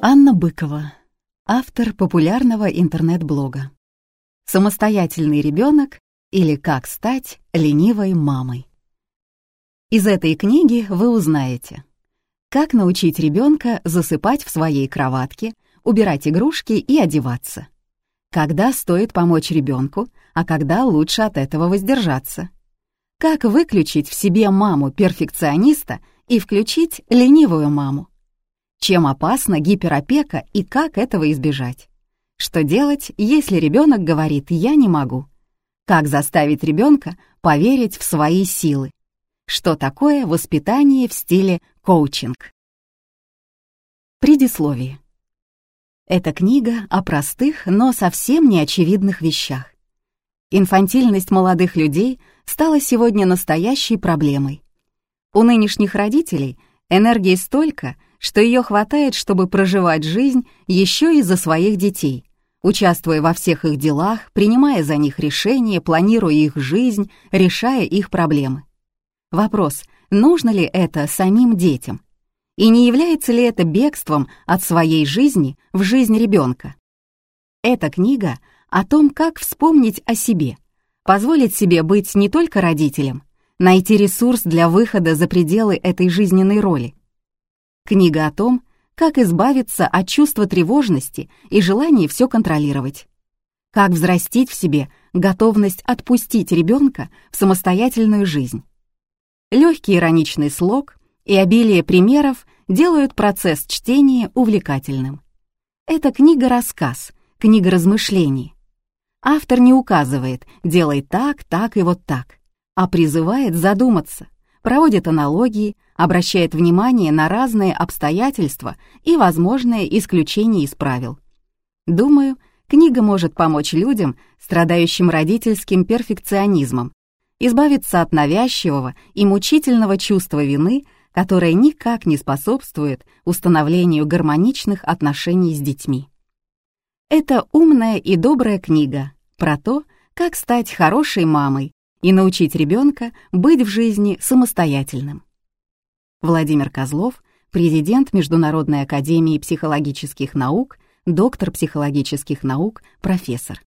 Анна Быкова, автор популярного интернет-блога. Самостоятельный ребенок или как стать ленивой мамой. Из этой книги вы узнаете, как научить ребенка засыпать в своей кроватке, убирать игрушки и одеваться. Когда стоит помочь ребенку, а когда лучше от этого воздержаться. Как выключить в себе маму-перфекциониста и включить ленивую маму чем опасна гиперопека и как этого избежать. Что делать, если ребенок говорит «я не могу»? Как заставить ребенка поверить в свои силы? Что такое воспитание в стиле коучинг? Предисловие. Эта книга о простых, но совсем не очевидных вещах. Инфантильность молодых людей стала сегодня настоящей проблемой. У нынешних родителей энергии столько, что ее хватает, чтобы проживать жизнь еще и за своих детей, участвуя во всех их делах, принимая за них решения, планируя их жизнь, решая их проблемы. Вопрос, нужно ли это самим детям? И не является ли это бегством от своей жизни в жизнь ребенка? Эта книга о том, как вспомнить о себе, позволить себе быть не только родителем, найти ресурс для выхода за пределы этой жизненной роли, Книга о том, как избавиться от чувства тревожности и желания все контролировать. Как взрастить в себе готовность отпустить ребенка в самостоятельную жизнь. Легкий ироничный слог и обилие примеров делают процесс чтения увлекательным. Это книга-рассказ, книга размышлений. Автор не указывает «делай так, так и вот так», а призывает задуматься, проводит аналогии, обращает внимание на разные обстоятельства и возможные исключения из правил. Думаю, книга может помочь людям, страдающим родительским перфекционизмом, избавиться от навязчивого и мучительного чувства вины, которое никак не способствует установлению гармоничных отношений с детьми. Это умная и добрая книга про то, как стать хорошей мамой и научить ребенка быть в жизни самостоятельным. Владимир Козлов, президент Международной академии психологических наук, доктор психологических наук, профессор.